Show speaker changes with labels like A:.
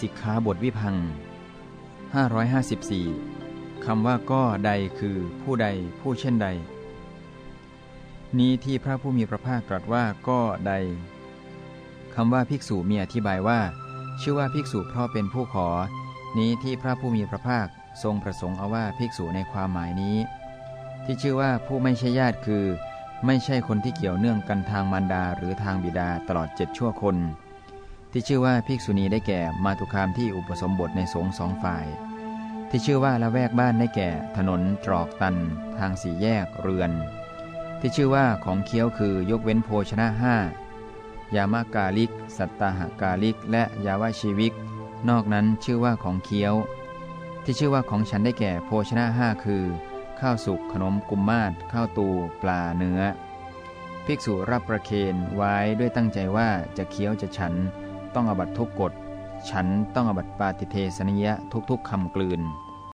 A: สิกขาบทวิพัง554คำว่าก็ใดคือผู้ใดผู้เช่นใด นี้ที่พระผู้มีพระภาคตรัสว่าก็ใดคำว่าภิกษุมีอธิบายว่า ชื่อว่าภิกษุเพราะเป็นผู้ขอ นี้ที่พระผู้มีพระภาคทรงประสงค์เอาว่าภิกษุในความหมายนี้ ที่ชื่อว่าผู้ไม่ใช่ญาติคือ ไม่ใช่คนที่เกี่ยวเนื่องกันทางมารดาหรือทางบิดาตลอดเจ็ดชั่วคน ที่ชื่อว่าภิกษุณีได้แก่มาตุคามที่อุปสมบทในสงฆ์สองฝ่าย ที่ชื่อว่าละแวกบ้านได้แก่ ถนนตรอกตัน ทางสี่แยกเรือน ที่ชื่อว่าของเคี้ยวคือยกเว้นโภชนะห้ายามากาลิก สัตตาหากาลิก และยาวชีวิก นอกนั้นชื่อว่าของเคี้ยว ที่ชื่อว่าของฉันได้แก่โภชนะห้าคือ ข้าวสุกขนมกุมมาศข้าวตู ปลาเนื้อ ภิกษุรับประเคนไว้ด้วยตั้งใจว่าจะเคี้ยวจะฉัน ต้องอบัตทุกกฎ ฉันต้องอบัตปาติเทสนิยะทุกๆคำกลืน